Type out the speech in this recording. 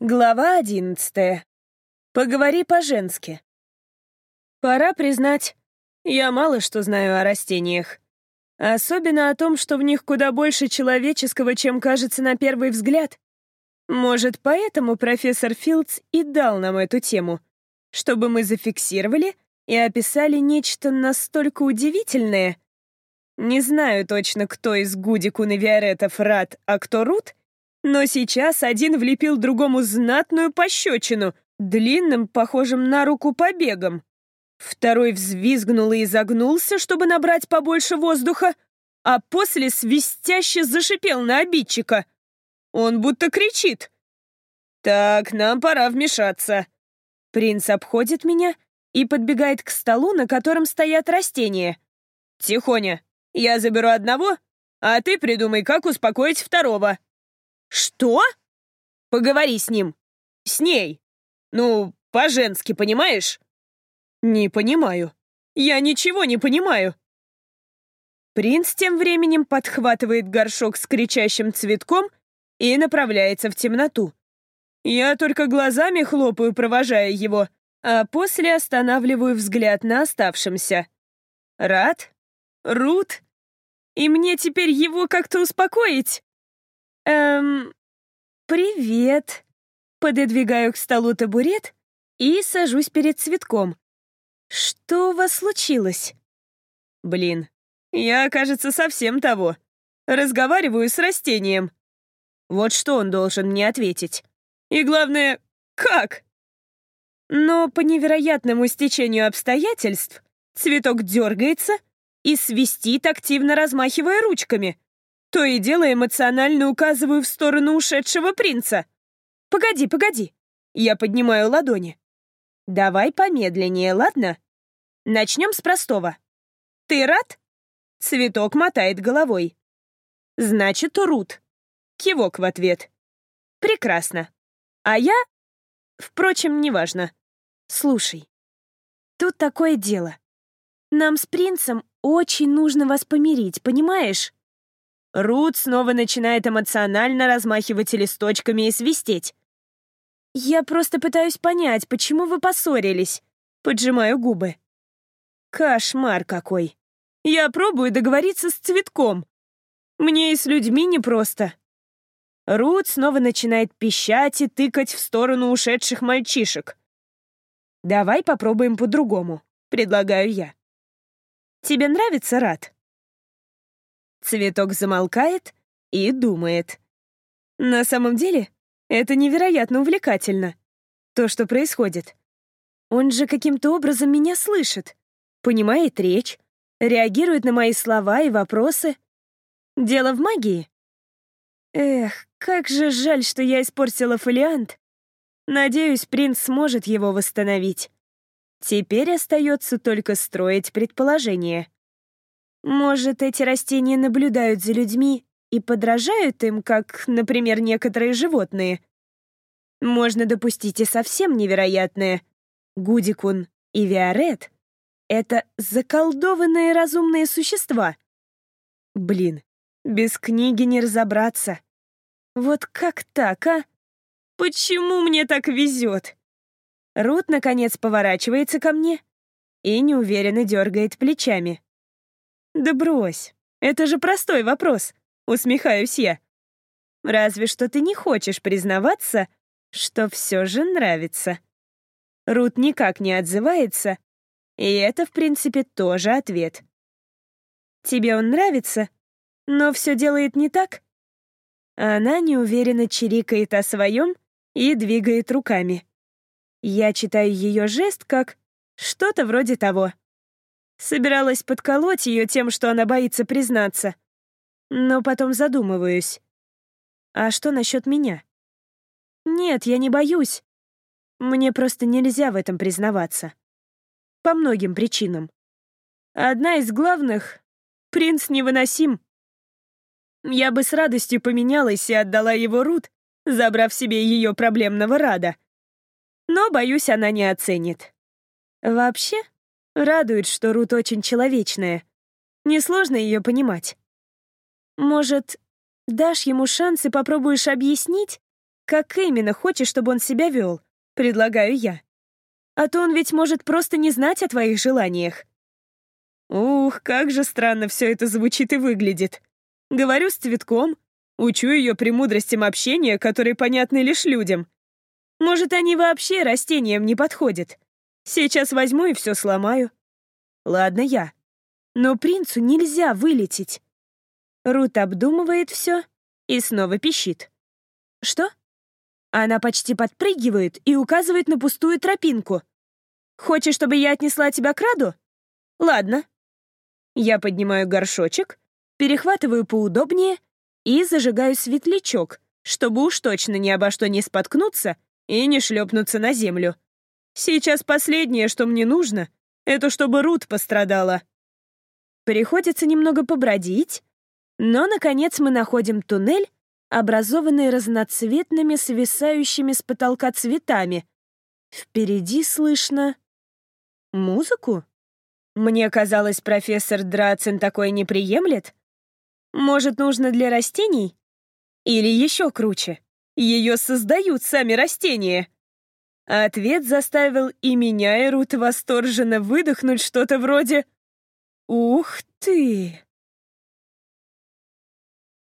Глава одиннадцатая. Поговори по-женски. Пора признать, я мало что знаю о растениях. Особенно о том, что в них куда больше человеческого, чем кажется на первый взгляд. Может, поэтому профессор Филдс и дал нам эту тему, чтобы мы зафиксировали и описали нечто настолько удивительное. Не знаю точно, кто из Гудикун и Виаретов рад, а кто Рут, но сейчас один влепил другому знатную пощечину, длинным, похожим на руку побегом. Второй взвизгнул и изогнулся, чтобы набрать побольше воздуха, а после свистяще зашипел на обидчика. Он будто кричит. «Так, нам пора вмешаться». Принц обходит меня и подбегает к столу, на котором стоят растения. «Тихоня, я заберу одного, а ты придумай, как успокоить второго». «Что?» «Поговори с ним. С ней. Ну, по-женски, понимаешь?» «Не понимаю. Я ничего не понимаю». Принц тем временем подхватывает горшок с кричащим цветком и направляется в темноту. Я только глазами хлопаю, провожая его, а после останавливаю взгляд на оставшемся. Рад? Рут? И мне теперь его как-то успокоить? «Эм, привет». Пододвигаю к столу табурет и сажусь перед цветком. «Что у вас случилось?» «Блин, я, кажется, совсем того. Разговариваю с растением. Вот что он должен мне ответить. И главное, как?» Но по невероятному стечению обстоятельств цветок дергается и свистит, активно размахивая ручками. То и дело эмоционально указываю в сторону ушедшего принца. «Погоди, погоди!» Я поднимаю ладони. «Давай помедленнее, ладно? Начнем с простого. Ты рад?» Цветок мотает головой. «Значит, Рут». Кивок в ответ. «Прекрасно. А я...» Впрочем, неважно. «Слушай, тут такое дело. Нам с принцем очень нужно вас помирить, понимаешь?» Рут снова начинает эмоционально размахивать листочками и свистеть. «Я просто пытаюсь понять, почему вы поссорились?» Поджимаю губы. Кошмар какой. Я пробую договориться с цветком. Мне и с людьми непросто. Рут снова начинает пищать и тыкать в сторону ушедших мальчишек. «Давай попробуем по-другому», — предлагаю я. «Тебе нравится, Рад?» Цветок замолкает и думает. На самом деле, это невероятно увлекательно. То, что происходит. Он же каким-то образом меня слышит, понимает речь, реагирует на мои слова и вопросы. Дело в магии. Эх, как же жаль, что я испортила фолиант. Надеюсь, принц сможет его восстановить. Теперь остается только строить предположения. Может, эти растения наблюдают за людьми и подражают им, как, например, некоторые животные? Можно допустить и совсем невероятное. Гудикун и Виарет — это заколдованные разумные существа. Блин, без книги не разобраться. Вот как так, а? Почему мне так везет? Рут, наконец, поворачивается ко мне и неуверенно дергает плечами. «Да брось, это же простой вопрос», — усмехаюсь я. «Разве что ты не хочешь признаваться, что все же нравится». Рут никак не отзывается, и это, в принципе, тоже ответ. «Тебе он нравится, но все делает не так?» Она неуверенно чирикает о своем и двигает руками. Я читаю ее жест как что-то вроде того. Собиралась подколоть ее тем, что она боится признаться. Но потом задумываюсь. А что насчет меня? Нет, я не боюсь. Мне просто нельзя в этом признаваться. По многим причинам. Одна из главных — принц невыносим. Я бы с радостью поменялась и отдала его Рут, забрав себе ее проблемного Рада. Но, боюсь, она не оценит. Вообще, Радует, что Рут очень человечная. Несложно ее понимать. Может, дашь ему шанс и попробуешь объяснить, как именно хочешь, чтобы он себя вел, предлагаю я. А то он ведь может просто не знать о твоих желаниях. Ух, как же странно все это звучит и выглядит. Говорю с цветком, учу ее премудростям общения, которые понятны лишь людям. Может, они вообще растениям не подходят. Сейчас возьму и все сломаю. Ладно я. Но принцу нельзя вылететь. Рут обдумывает все и снова пищит. Что? Она почти подпрыгивает и указывает на пустую тропинку. Хочешь, чтобы я отнесла тебя к Раду? Ладно. Я поднимаю горшочек, перехватываю поудобнее и зажигаю светлячок, чтобы уж точно ни обо что не споткнуться и не шлепнуться на землю. Сейчас последнее, что мне нужно, это чтобы Рут пострадала. Приходится немного побродить, но, наконец, мы находим туннель, образованный разноцветными свисающими с потолка цветами. Впереди слышно... музыку? Мне казалось, профессор Драцен такой не приемлет. Может, нужно для растений? Или еще круче, ее создают сами растения. Ответ заставил и меня, и Рут восторженно выдохнуть что-то вроде «Ух ты!».